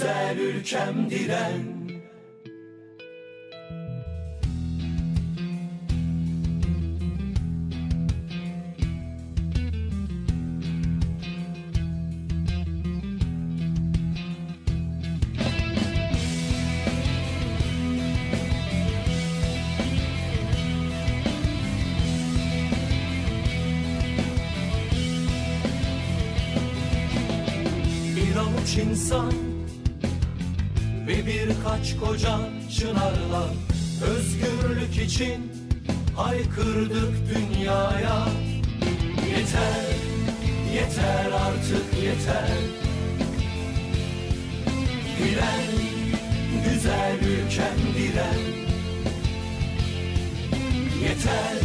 güzel ülkem diren. İçin haykırdık dünyaya. Yeter, yeter artık yeter. Diren, güzel ülkem diren. Yeter,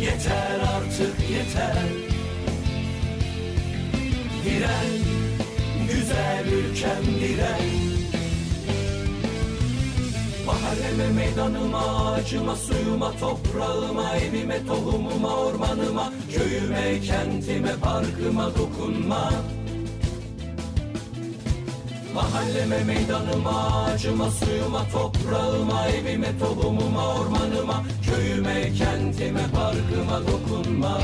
yeter artık yeter. Diren, güzel ülkem diren Mahalleme, meydanıma, ağacıma, suyuma, toprağıma, evime, tohumuma, ormanıma, köyüme, kentime, parkıma dokunma. Mahalleme, meydanıma, ağacıma, suyuma, toprağıma, evime, tohumuma, ormanıma, köyüme, kentime, parkıma dokunma.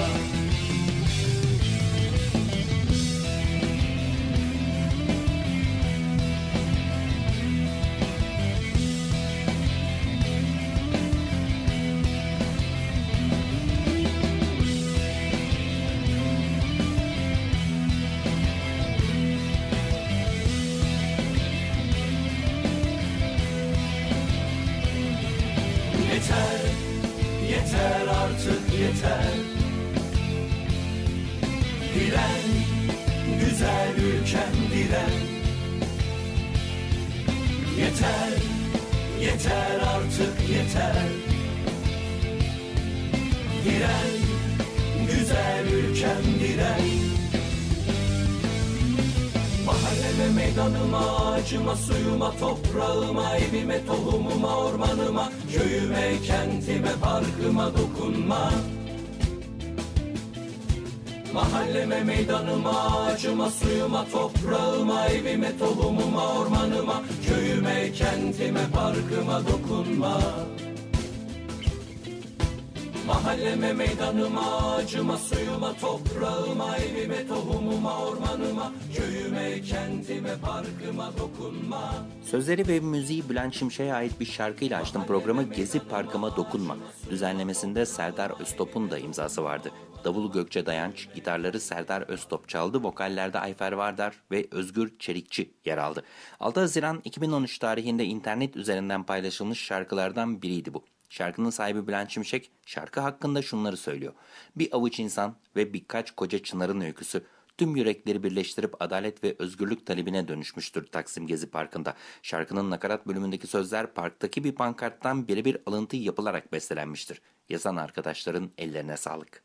Meydanıma, ağacıma, suyuma, toprağıma, evime, tohumuma, ormanıma, köyüme, kentime, parkıma dokunma. Mahalleme, meydanıma, ağacıma, suyuma, toprağıma, evime, tohumuma, ormanıma, köyüme, kentime, parkıma dokunma. Mahalleme, meydanıma, ağacıma, suyuma, toprağıma, evime, tohumuma, ormanıma, köyüme, kentime, parkıma dokunma. Sözleri ve müziği Bülent Şimşek'e ait bir şarkıyla açtım programı Gezi Parkıma Dokunma. Düzenlemesinde Serdar Öztop'un da imzası vardı. Davulu Gökçe Dayanç, gitarları Serdar Öztop çaldı, vokallerde Ayfer Vardar ve Özgür Çelikçi yer aldı. 6 Haziran 2013 tarihinde internet üzerinden paylaşılmış şarkılardan biriydi bu. Şarkının sahibi Bülent Şimşek şarkı hakkında şunları söylüyor. Bir avuç insan ve birkaç koca çınarın öyküsü tüm yürekleri birleştirip adalet ve özgürlük talebine dönüşmüştür Taksim Gezi Parkı'nda. Şarkının nakarat bölümündeki sözler parktaki bir pankarttan birebir alıntı yapılarak bestelenmiştir. Yazan arkadaşların ellerine sağlık.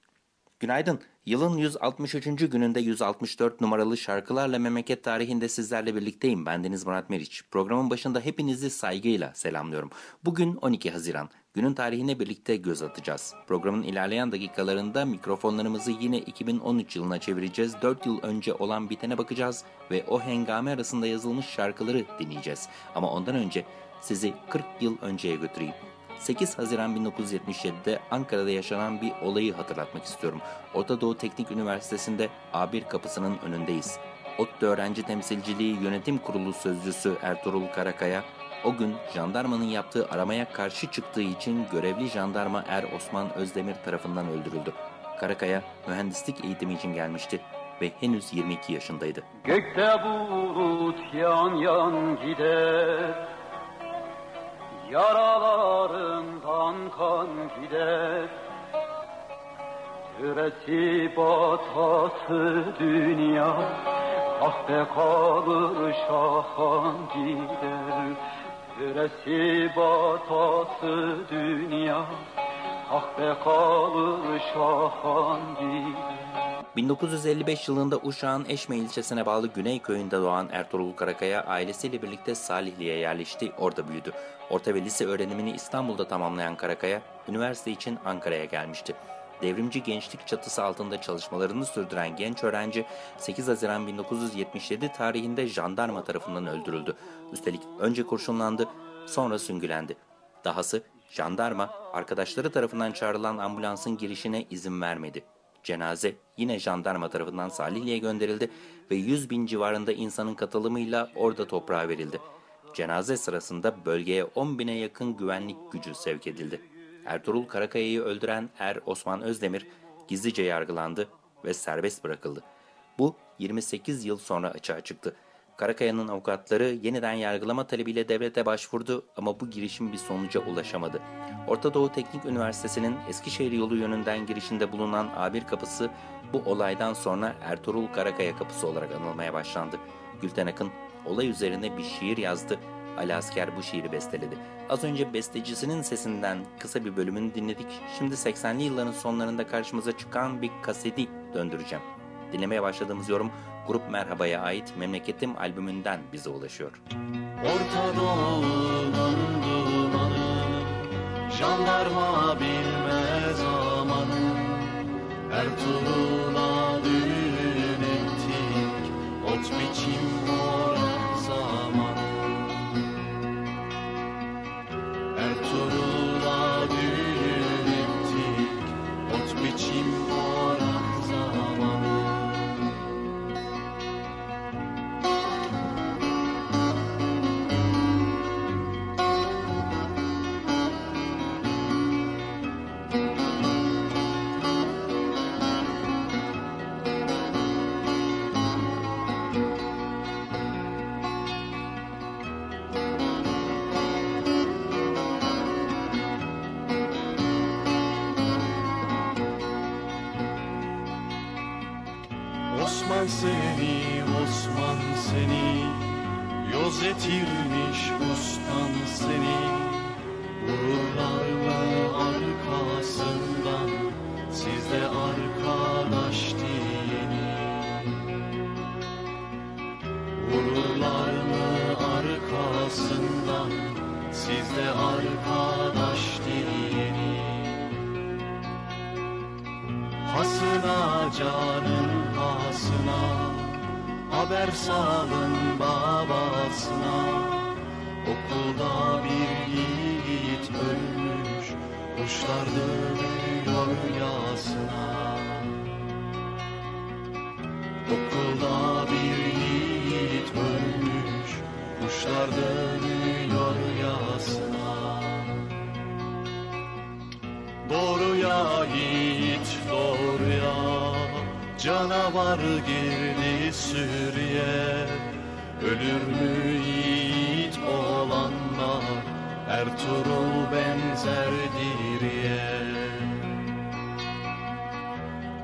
Günaydın. Yılın 163. gününde 164 numaralı şarkılarla memleket tarihinde sizlerle birlikteyim. Ben Deniz Murat Meriç. Programın başında hepinizi saygıyla selamlıyorum. Bugün 12 Haziran. Günün tarihine birlikte göz atacağız. Programın ilerleyen dakikalarında mikrofonlarımızı yine 2013 yılına çevireceğiz. 4 yıl önce olan bitene bakacağız ve o hengame arasında yazılmış şarkıları dinleyeceğiz. Ama ondan önce sizi 40 yıl önceye götüreyim. 8 Haziran 1977'de Ankara'da yaşanan bir olayı hatırlatmak istiyorum. Orta Doğu Teknik Üniversitesi'nde A1 kapısının önündeyiz. ODTÜ Öğrenci Temsilciliği Yönetim Kurulu Sözcüsü Ertuğrul Karakaya, o gün jandarmanın yaptığı aramaya karşı çıktığı için görevli jandarma Er Osman Özdemir tarafından öldürüldü. Karakaya mühendislik eğitimi için gelmişti ve henüz 22 yaşındaydı. Gökte bulut yan yan gider Yaralarından kan gider Süresi batası dünya Kahpe kalır şahan gider Süresi batası dünya Kahpe kalır şahan gider 1955 yılında Uşak'ın Eşme ilçesine bağlı Güney köyünde doğan Ertuğrul Karakaya ailesiyle birlikte Salihli'ye yerleşti, orada büyüdü. Orta ve lise öğrenimini İstanbul'da tamamlayan Karakaya, üniversite için Ankara'ya gelmişti. Devrimci gençlik çatısı altında çalışmalarını sürdüren genç öğrenci 8 Haziran 1977 tarihinde jandarma tarafından öldürüldü. Üstelik önce kurşunlandı, sonra süngülendi. Dahası jandarma arkadaşları tarafından çağrılan ambulansın girişine izin vermedi. Cenaze yine jandarma tarafından Salihli'ye gönderildi ve 100 bin civarında insanın katılımıyla orada toprağa verildi. Cenaze sırasında bölgeye 10 bine yakın güvenlik gücü sevk edildi. Ertuğrul Karakaya'yı öldüren Er Osman Özdemir gizlice yargılandı ve serbest bırakıldı. Bu 28 yıl sonra açığa çıktı. Karakaya'nın avukatları yeniden yargılama talebiyle devlete başvurdu ama bu girişim bir sonuca ulaşamadı. Orta Doğu Teknik Üniversitesi'nin Eskişehir yolu yönünden girişinde bulunan A1 kapısı bu olaydan sonra Ertuğrul Karakaya kapısı olarak anılmaya başlandı. Gülten Akın olay üzerine bir şiir yazdı. Ali Asker bu şiiri besteledi. Az önce bestecisinin sesinden kısa bir bölümünü dinledik. Şimdi 80'li yılların sonlarında karşımıza çıkan bir kaseti döndüreceğim. Dinlemeye başladığımız yorum Grup Merhaba'ya ait Memleketim albümünden bize ulaşıyor. Orta Doğu'nun dumanı Jandarma bilmez amanı Ertuğrul'a düğün ettik Ot biçim Yoz etirmiş ustan seni. Vururlar mı arkasından Sizde arkadaş diyeni. Vururlar mı arkasından Sizde arkadaş diyeni. Hasına canın hasına Haber salın babasına. Okulda bir yiğit ölmüş Kuşlar dönüyor yasına Okulda bir yiğit ölmüş Kuşlar dönüyor yasına Doğruya yiğit doğruya Canavar girdi sürüye Ölür mü yiğit olanlar Ertuğrul benzer diriye.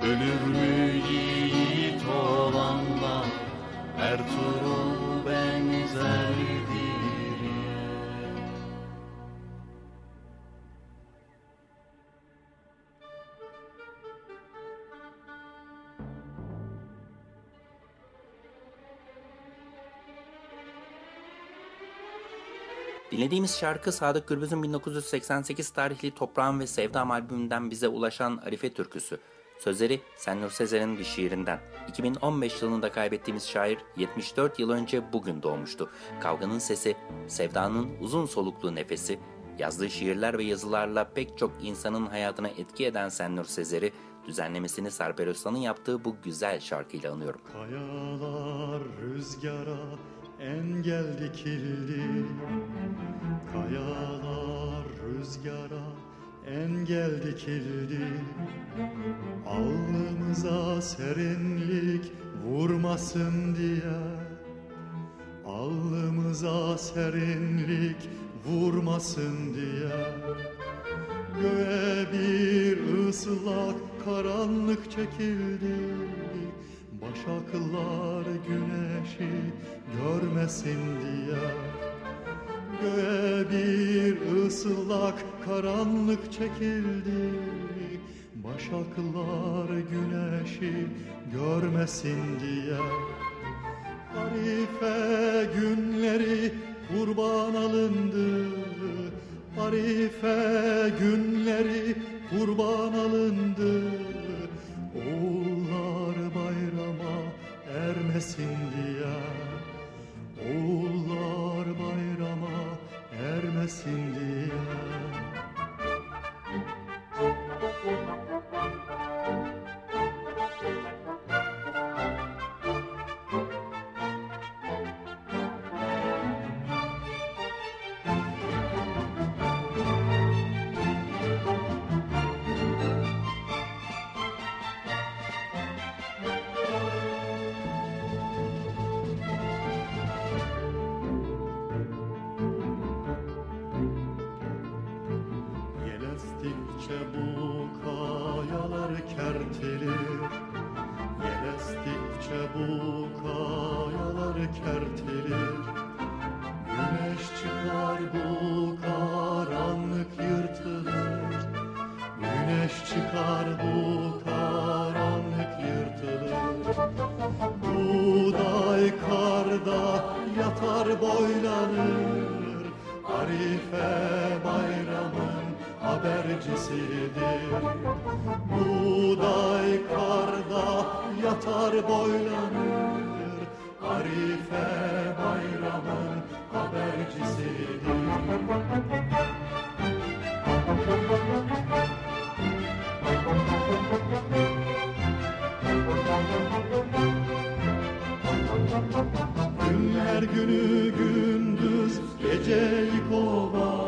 Ölür mü yiğit olanlar Ertuğrul Dinlediğimiz şarkı Sadık Gürbüz'ün 1988 tarihli Toprağım ve Sevdam albümünden bize ulaşan Arife türküsü. Sözleri Senur Sezer'in bir şiirinden. 2015 yılında kaybettiğimiz şair 74 yıl önce bugün doğmuştu. Kavganın sesi, sevdanın uzun soluklu nefesi, yazdığı şiirler ve yazılarla pek çok insanın hayatına etki eden Senur Sezer'i düzenlemesini Sarper Öztan'ın yaptığı bu güzel şarkıyla anıyorum. Kayalar rüzgara engel dikildi Kayalar rüzgara engel dikildi Alnımıza serinlik vurmasın diye Alnımıza serinlik vurmasın diye. Göğe bir ıslak karanlık çekildi Başaklar güneşi görmesin diye. Göğe bir ıslak karanlık çekildi. Başaklar güneşi görmesin diye. Arife günleri kurban alındı. Arife günleri kurban alındı. Bayrama ermesin diye. Oğullar bayrama ermesin diye habercisidir Buğday karda yatar boylanır. Arife bayramın habercisidir. Günler günü gündüz geceyi kovar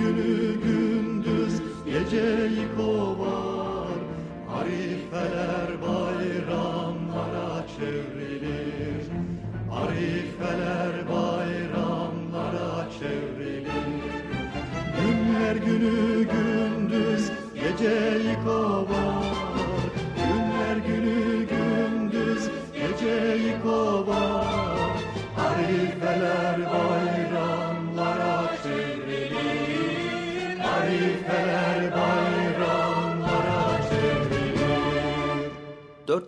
günü gündüz geceyi kovar. Arifeler bayramlara çevrilir. Arifeler bayramlara çevrilir. Günler günü gündüz geceyi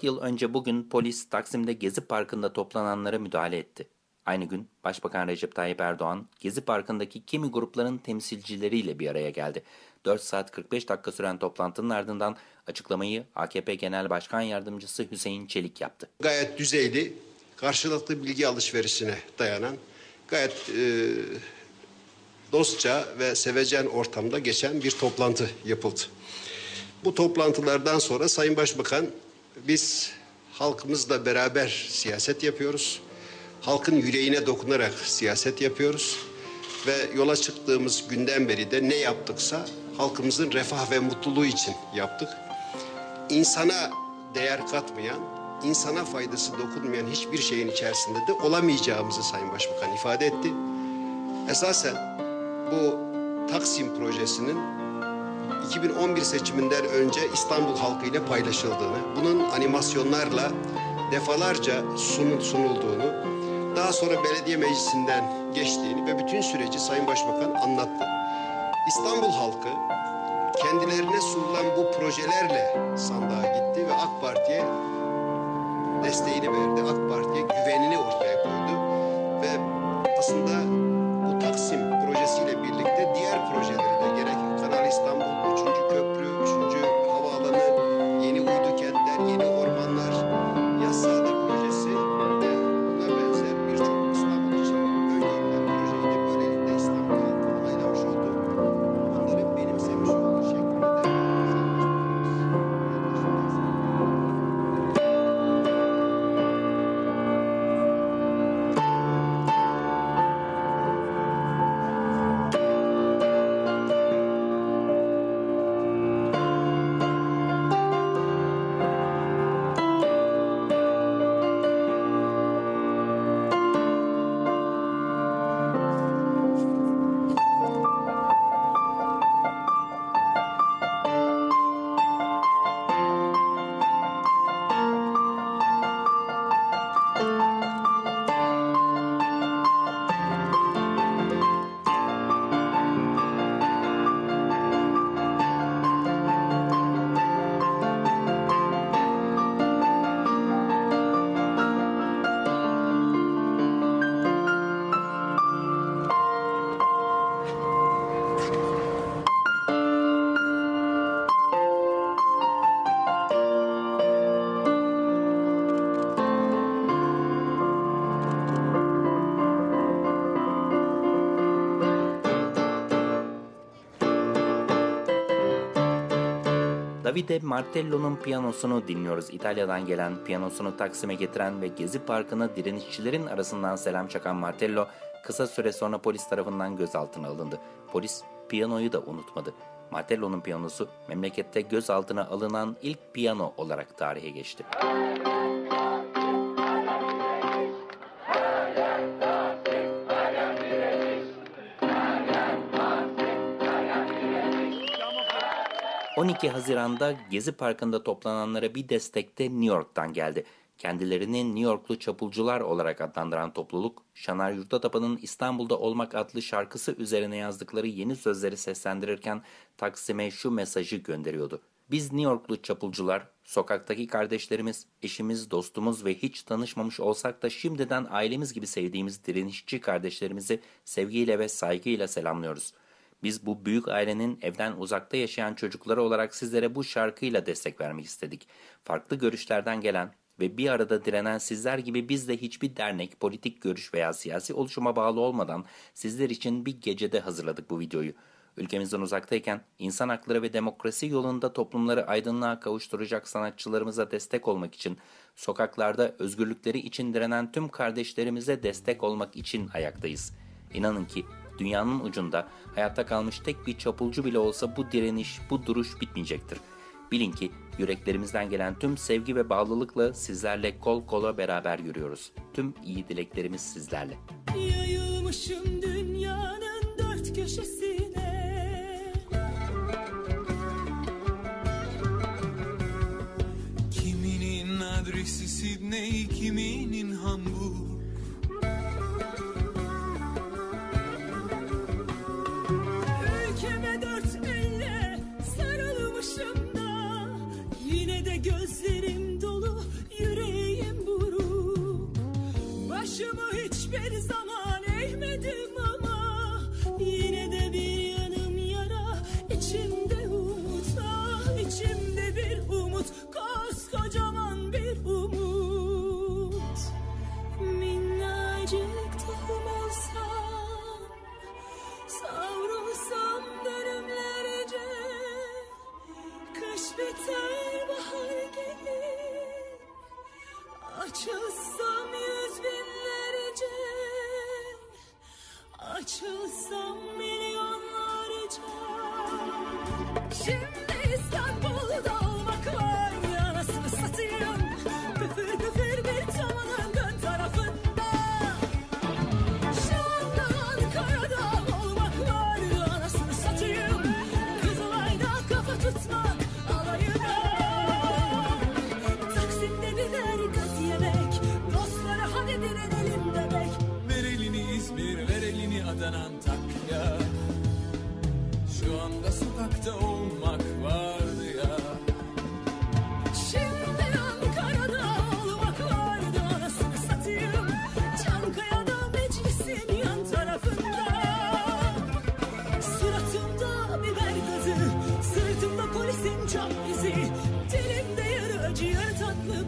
4 yıl önce bugün polis Taksim'de Gezi Parkı'nda toplananlara müdahale etti. Aynı gün Başbakan Recep Tayyip Erdoğan Gezi Parkı'ndaki kimi grupların temsilcileriyle bir araya geldi. 4 saat 45 dakika süren toplantının ardından açıklamayı AKP Genel Başkan Yardımcısı Hüseyin Çelik yaptı. Gayet düzeyli, karşılıklı bilgi alışverişine dayanan, gayet e, dostça ve sevecen ortamda geçen bir toplantı yapıldı. Bu toplantılardan sonra Sayın Başbakan biz halkımızla beraber siyaset yapıyoruz. Halkın yüreğine dokunarak siyaset yapıyoruz. Ve yola çıktığımız günden beri de ne yaptıksa halkımızın refah ve mutluluğu için yaptık. İnsana değer katmayan, insana faydası dokunmayan hiçbir şeyin içerisinde de olamayacağımızı Sayın Başbakan ifade etti. Esasen bu Taksim projesinin 2011 seçiminden önce İstanbul halkı ile paylaşıldığını, bunun animasyonlarla defalarca sunul, sunulduğunu, daha sonra belediye meclisinden geçtiğini ve bütün süreci Sayın Başbakan anlattı. İstanbul halkı kendilerine sunulan bu projelerle sandığa gitti ve AK Parti'ye desteğini verdi. AK Parti'ye güvenini ortaya koydu ve aslında Davide Martello'nun piyanosunu dinliyoruz. İtalya'dan gelen piyanosunu Taksim'e getiren ve Gezi Parkı'na direnişçilerin arasından selam çakan Martello kısa süre sonra polis tarafından gözaltına alındı. Polis piyanoyu da unutmadı. Martello'nun piyanosu memlekette gözaltına alınan ilk piyano olarak tarihe geçti. ...12 Haziran'da Gezi Parkı'nda toplananlara bir destekte New York'tan geldi. Kendilerini New Yorklu çapulcular olarak adlandıran topluluk, Şanar Yurtatapan'ın İstanbul'da Olmak adlı şarkısı üzerine yazdıkları yeni sözleri seslendirirken Taksim'e şu mesajı gönderiyordu. Biz New Yorklu çapulcular, sokaktaki kardeşlerimiz, eşimiz, dostumuz ve hiç tanışmamış olsak da şimdiden ailemiz gibi sevdiğimiz direnişçi kardeşlerimizi sevgiyle ve saygıyla selamlıyoruz. Biz bu büyük ailenin evden uzakta yaşayan çocukları olarak sizlere bu şarkıyla destek vermek istedik. Farklı görüşlerden gelen ve bir arada direnen sizler gibi biz de hiçbir dernek, politik görüş veya siyasi oluşuma bağlı olmadan sizler için bir gecede hazırladık bu videoyu. Ülkemizden uzaktayken insan hakları ve demokrasi yolunda toplumları aydınlığa kavuşturacak sanatçılarımıza destek olmak için, sokaklarda özgürlükleri için direnen tüm kardeşlerimize destek olmak için ayaktayız. İnanın ki dünyanın ucunda hayatta kalmış tek bir çapulcu bile olsa bu direniş, bu duruş bitmeyecektir. Bilin ki yüreklerimizden gelen tüm sevgi ve bağlılıkla sizlerle kol kola beraber yürüyoruz. Tüm iyi dileklerimiz sizlerle. Yayılmışım dünyanın dört köşesine Kiminin adresi Sydney, kiminin Yine de gözlerim dolu yüreğim buruk. Başımı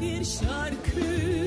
bir şarkı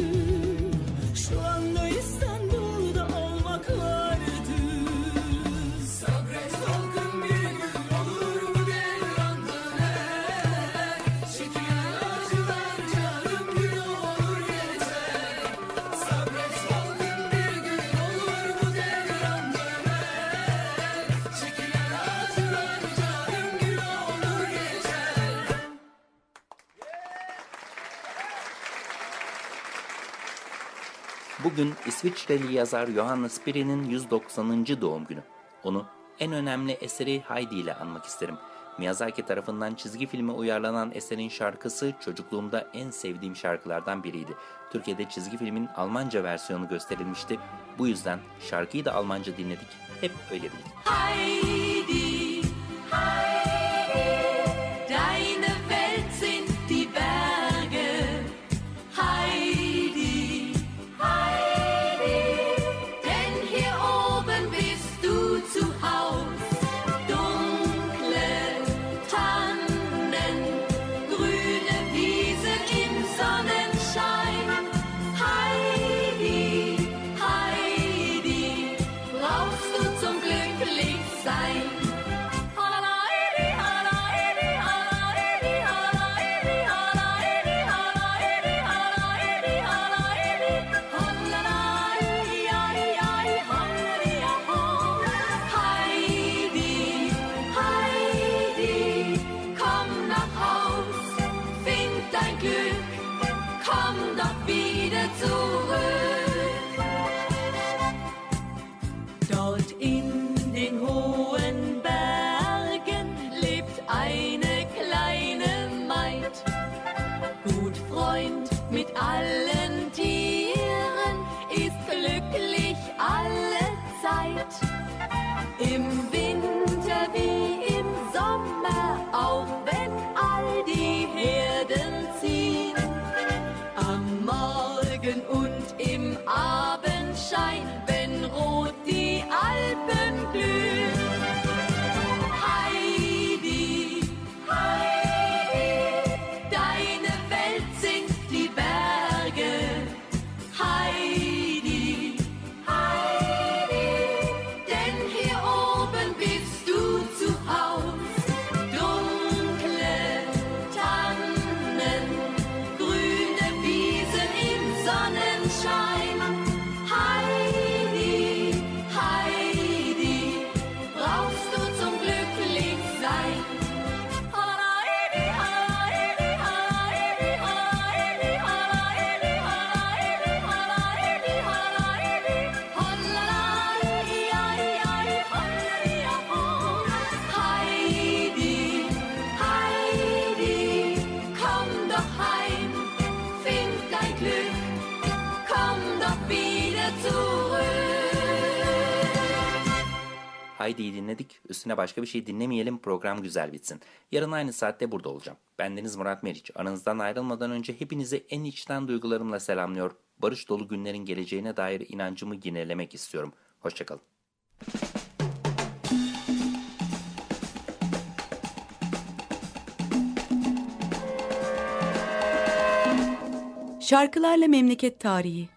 İsviçreli yazar Johannes Piri'nin 190. doğum günü. Onu en önemli eseri Heidi ile anmak isterim. Miyazaki tarafından çizgi filme uyarlanan eserin şarkısı çocukluğumda en sevdiğim şarkılardan biriydi. Türkiye'de çizgi filmin Almanca versiyonu gösterilmişti. Bu yüzden şarkıyı da Almanca dinledik. Hep öyle bildik. Heidi, Haydi'yi dinledik. Üstüne başka bir şey dinlemeyelim. Program güzel bitsin. Yarın aynı saatte burada olacağım. Bendeniz Murat Meriç. Aranızdan ayrılmadan önce hepinizi en içten duygularımla selamlıyor. Barış dolu günlerin geleceğine dair inancımı yinelemek istiyorum. Hoşçakalın. Şarkılarla Memleket Tarihi